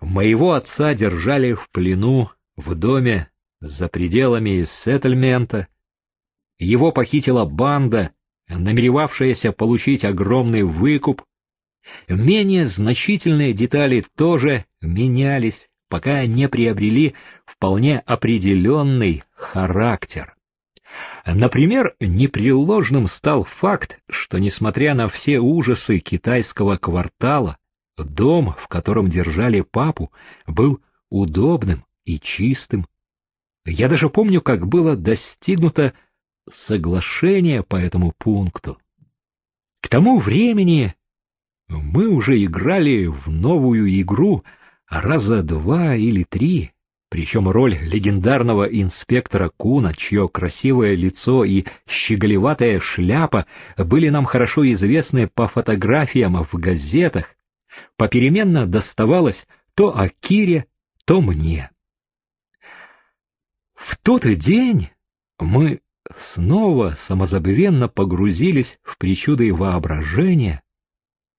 Моего отца держали в плену в доме за пределами сеттельмента. Его похитила банда, намеревавшаяся получить огромный выкуп. Менее значительные детали тоже менялись, пока не приобрели вполне определенный характер. Например, непреложным стал факт, что, несмотря на все ужасы китайского квартала, дом, в котором держали папу, был удобным и чистым. Я даже помню, как было достигнуто соглашение по этому пункту. К тому времени мы уже играли в новую игру раза два или три, причем роль легендарного инспектора Куна, чье красивое лицо и щеголеватая шляпа были нам хорошо известны по фотографиям в газетах, попеременно доставалось то Акире, то мне. В тот день мы снова самозабвенно погрузились в причуды воображения.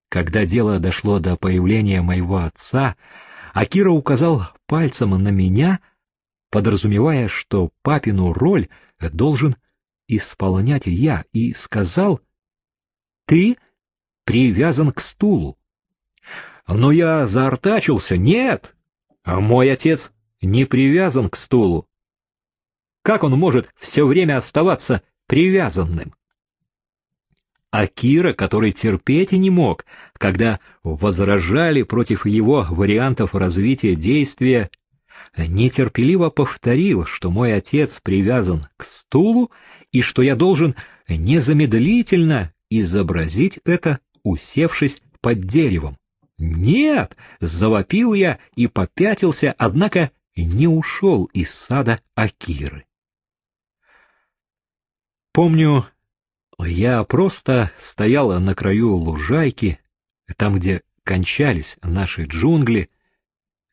Когда дело дошло до появления моего отца, Акира указал пальцем на меня, подразумевая, что папину роль должен исполнять я, и сказал, «Ты привязан к стулу». Но я заортачился, «Нет, мой отец не привязан к стулу. Как он может все время оставаться привязанным? А Кира, который терпеть не мог, когда возражали против его вариантов развития действия, нетерпеливо повторил, что мой отец привязан к стулу и что я должен незамедлительно изобразить это, усевшись под деревом. «Нет!» — завопил я и попятился, однако не ушел из сада Акиры. Помню, я просто стояла на краю лужайки, там, где кончались наши джунгли,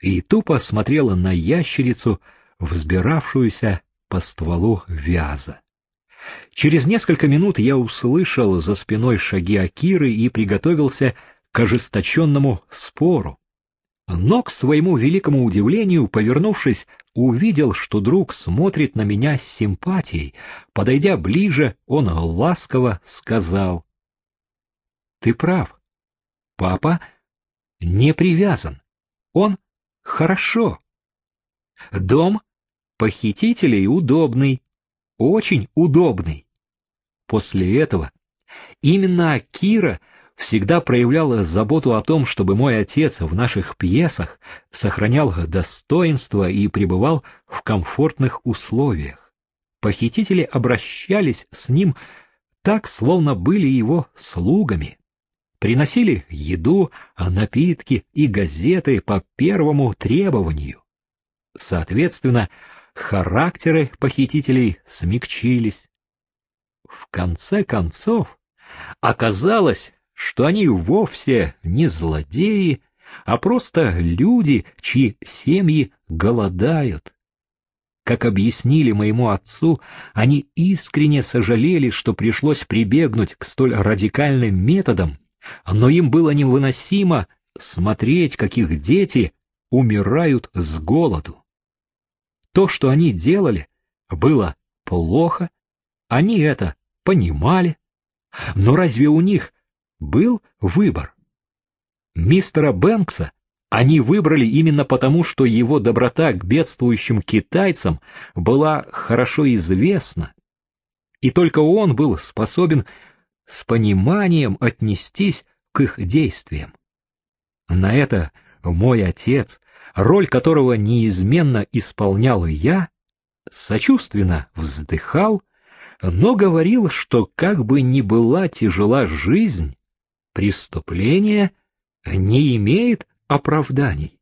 и тупо смотрела на ящерицу, взбиравшуюся по стволу вяза. Через несколько минут я услышал за спиной шаги Акиры и приготовился к ожесточенному спору но, к своему великому удивлению, повернувшись, увидел, что друг смотрит на меня с симпатией. Подойдя ближе, он ласково сказал. — Ты прав. Папа не привязан. Он хорошо. Дом похитителей удобный, очень удобный. После этого именно Кира — всегда проявляла заботу о том, чтобы мой отец в наших пьесах сохранял достоинство и пребывал в комфортных условиях. Похитители обращались с ним так, словно были его слугами. Приносили еду, напитки и газеты по первому требованию. Соответственно, характеры похитителей смягчились. В конце концов, оказалось, что они вовсе не злодеи, а просто люди, чьи семьи голодают. Как объяснили моему отцу, они искренне сожалели, что пришлось прибегнуть к столь радикальным методам, но им было невыносимо смотреть, как их дети умирают с голоду. То, что они делали, было плохо, они это понимали, но разве у них был выбор. Мистера Бэнкса они выбрали именно потому, что его доброта к бедствующим китайцам была хорошо известна, и только он был способен с пониманием отнестись к их действиям. На это мой отец, роль которого неизменно исполнял я, сочувственно вздыхал, но говорил, что как бы ни была тяжела жизнь, преступление не имеет оправданий.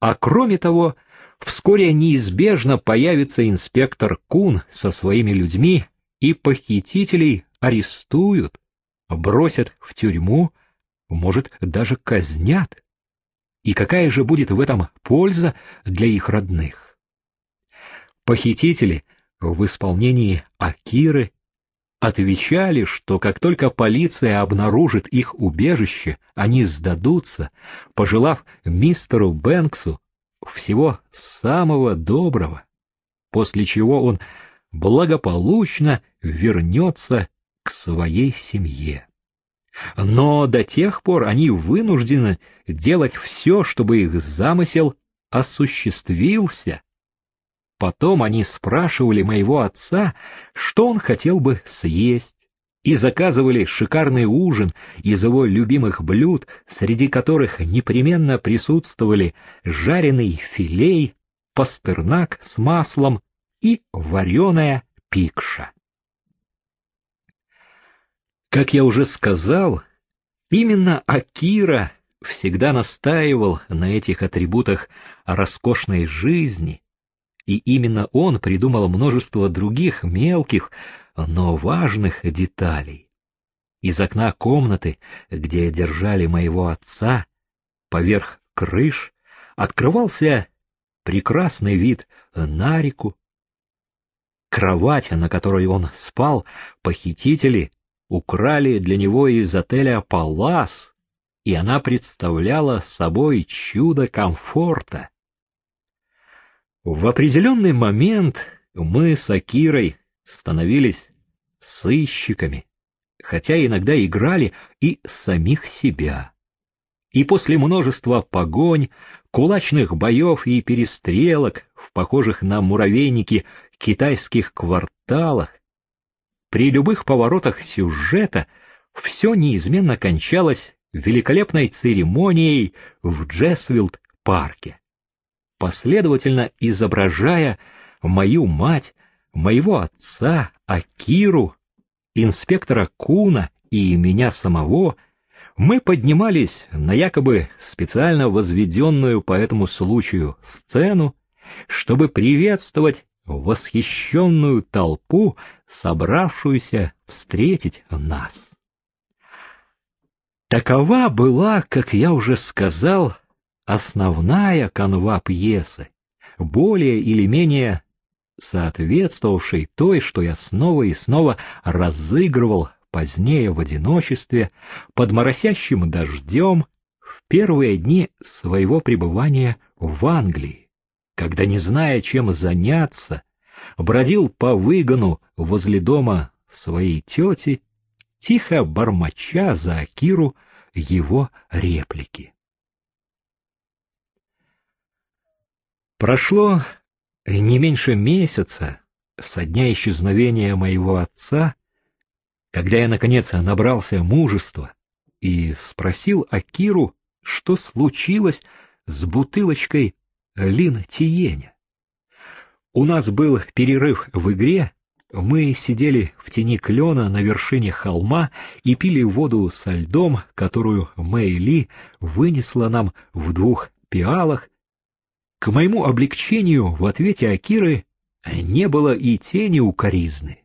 А кроме того, вскоре неизбежно появится инспектор Кун со своими людьми, и похитителей арестуют, бросят в тюрьму, может, даже казнят. И какая же будет в этом польза для их родных? Похитители в исполнении Акиры отвечали, что как только полиция обнаружит их убежище, они сдадутся, пожелав мистеру Бэнксу всего самого доброго, после чего он благополучно вернется к своей семье. Но до тех пор они вынуждены делать все, чтобы их замысел осуществился. Потом они спрашивали моего отца, что он хотел бы съесть, и заказывали шикарный ужин из его любимых блюд, среди которых непременно присутствовали жареный филей, пастернак с маслом и вареная пикша. Как я уже сказал, именно Акира всегда настаивал на этих атрибутах роскошной жизни, и именно он придумал множество других мелких, но важных деталей. Из окна комнаты, где держали моего отца, поверх крыш, открывался прекрасный вид на реку. Кровать, на которой он спал, похитители украли для него из отеля «Палас», и она представляла собой чудо комфорта. В определенный момент мы с Акирой становились сыщиками, хотя иногда играли и самих себя. И после множества погонь, кулачных боев и перестрелок в похожих на муравейники китайских кварталах при любых поворотах сюжета все неизменно кончалось великолепной церемонией в Джесвилд-парке, последовательно изображая мою мать, моего отца, Акиру, инспектора Куна и меня самого, мы поднимались на якобы специально возведенную по этому случаю сцену, чтобы приветствовать восхищенную толпу, собравшуюся встретить нас. Такова была, как я уже сказал, основная канва пьесы, более или менее соответствовавшей той, что я снова и снова разыгрывал позднее в одиночестве, под моросящим дождем, в первые дни своего пребывания в Англии когда, не зная, чем заняться, бродил по выгону возле дома своей тети, тихо бормоча за Акиру его реплики. Прошло не меньше месяца со дня исчезновения моего отца, когда я, наконец, набрался мужества и спросил Акиру, что случилось с бутылочкой Лин Тиеня. У нас был перерыв в игре, мы сидели в тени клена на вершине холма и пили воду со льдом, которую Мэй Ли вынесла нам в двух пиалах. К моему облегчению в ответе Акиры не было и тени укоризны.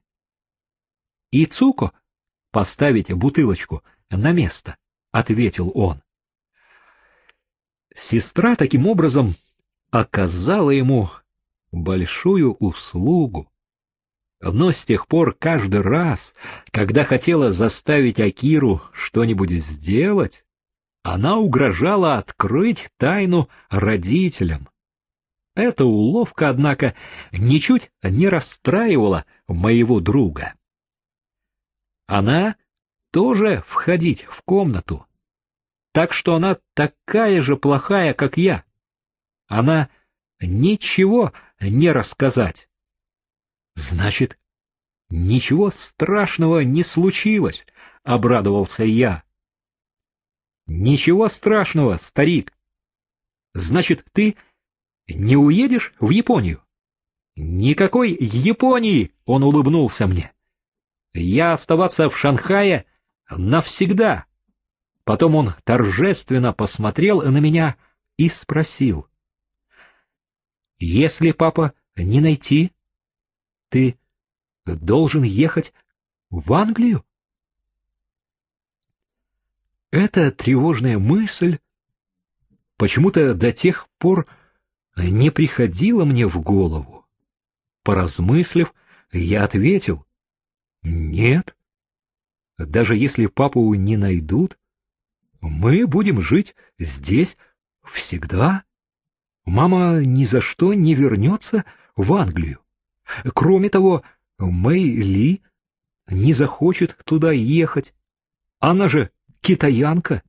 «И Цуко поставить бутылочку на место», — ответил он. Сестра таким образом оказала ему большую услугу. Но с тех пор каждый раз, когда хотела заставить Акиру что-нибудь сделать, она угрожала открыть тайну родителям. Эта уловка, однако, ничуть не расстраивала моего друга. Она тоже входить в комнату, так что она такая же плохая, как я. Она ничего не рассказать. Значит, ничего страшного не случилось, обрадовался я. Ничего страшного, старик. Значит, ты не уедешь в Японию? Никакой Японии, он улыбнулся мне. Я оставаться в Шанхае навсегда. Потом он торжественно посмотрел на меня и спросил: если папа не найти, ты должен ехать в Англию? Эта тревожная мысль почему-то до тех пор не приходила мне в голову. Поразмыслив, я ответил, Нет. Даже если папу не найдут, мы будем жить здесь всегда. Мама ни за что не вернется в Англию. Кроме того, Мэй Ли не захочет туда ехать. Она же китаянка.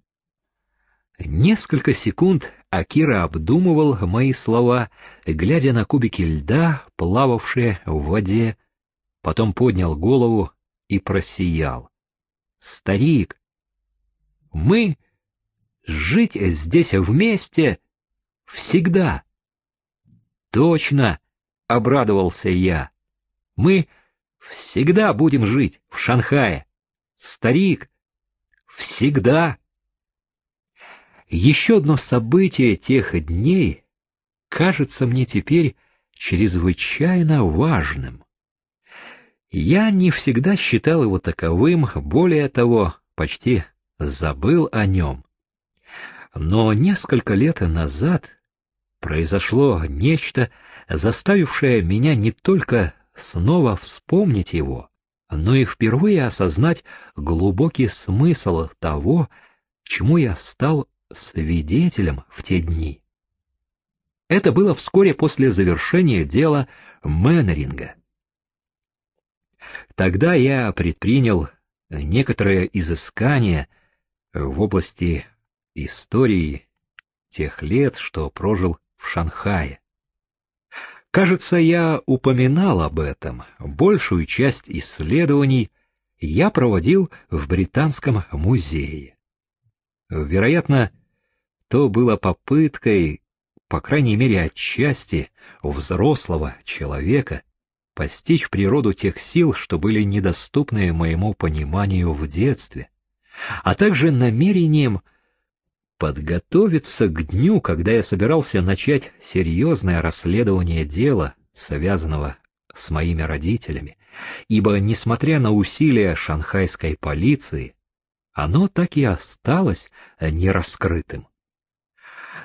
Несколько секунд Акира обдумывал мои слова, глядя на кубики льда, плававшие в воде, потом поднял голову и просиял. «Старик, мы жить здесь вместе всегда!» «Точно!» — обрадовался я. «Мы всегда будем жить в Шанхае. Старик, всегда!» Еще одно событие тех дней кажется мне теперь чрезвычайно важным. Я не всегда считал его таковым, более того, почти забыл о нем. Но несколько лет назад произошло нечто, заставившее меня не только снова вспомнить его, но и впервые осознать глубокий смысл того, чему я стал свидетелем в те дни. Это было вскоре после завершения дела Мэннеринга. Тогда я предпринял некоторое изыскание в области истории тех лет, что прожил в Шанхае. Кажется, я упоминал об этом. Большую часть исследований я проводил в Британском музее. Вероятно, то было попыткой, по крайней мере отчасти, взрослого человека постичь природу тех сил, что были недоступны моему пониманию в детстве, а также намерением подготовиться к дню, когда я собирался начать серьезное расследование дела, связанного с моими родителями, ибо, несмотря на усилия шанхайской полиции, оно так и осталось нераскрытым.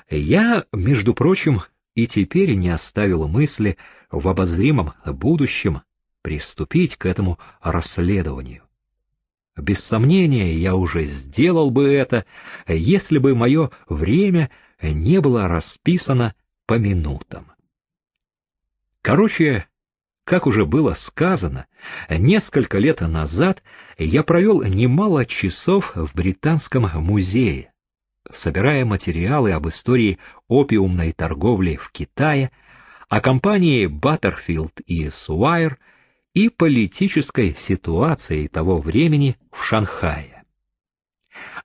Я, между прочим, и теперь не оставил мысли в обозримом будущем приступить к этому расследованию. Без сомнения, я уже сделал бы это, если бы мое время не было расписано по минутам. Короче, как уже было сказано, несколько лет назад я провел немало часов в Британском музее, собирая материалы об истории опиумной торговли в Китае, о компании Баттерфилд и Суайр и политической ситуации того времени в Шанхае.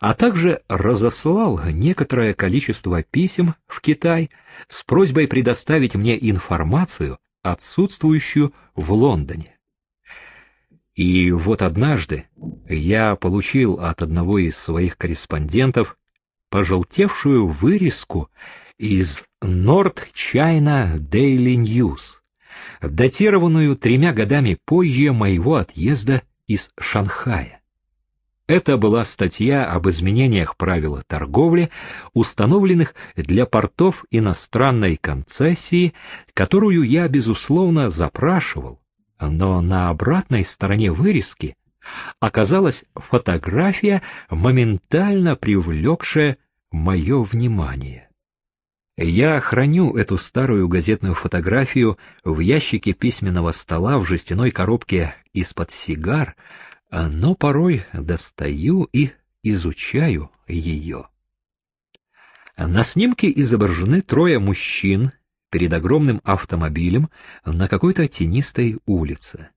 А также разослал некоторое количество писем в Китай с просьбой предоставить мне информацию отсутствующую в Лондоне. И вот однажды я получил от одного из своих корреспондентов пожелтевшую вырезку из North China Daily News, датированную тремя годами позже моего отъезда из Шанхая. Это была статья об изменениях правил торговли, установленных для портов иностранной концессии, которую я, безусловно, запрашивал, но на обратной стороне вырезки оказалась фотография, моментально привлекшая мое внимание. Я храню эту старую газетную фотографию в ящике письменного стола в жестяной коробке из-под сигар, но порой достаю и изучаю ее. На снимке изображены трое мужчин перед огромным автомобилем на какой-то тенистой улице.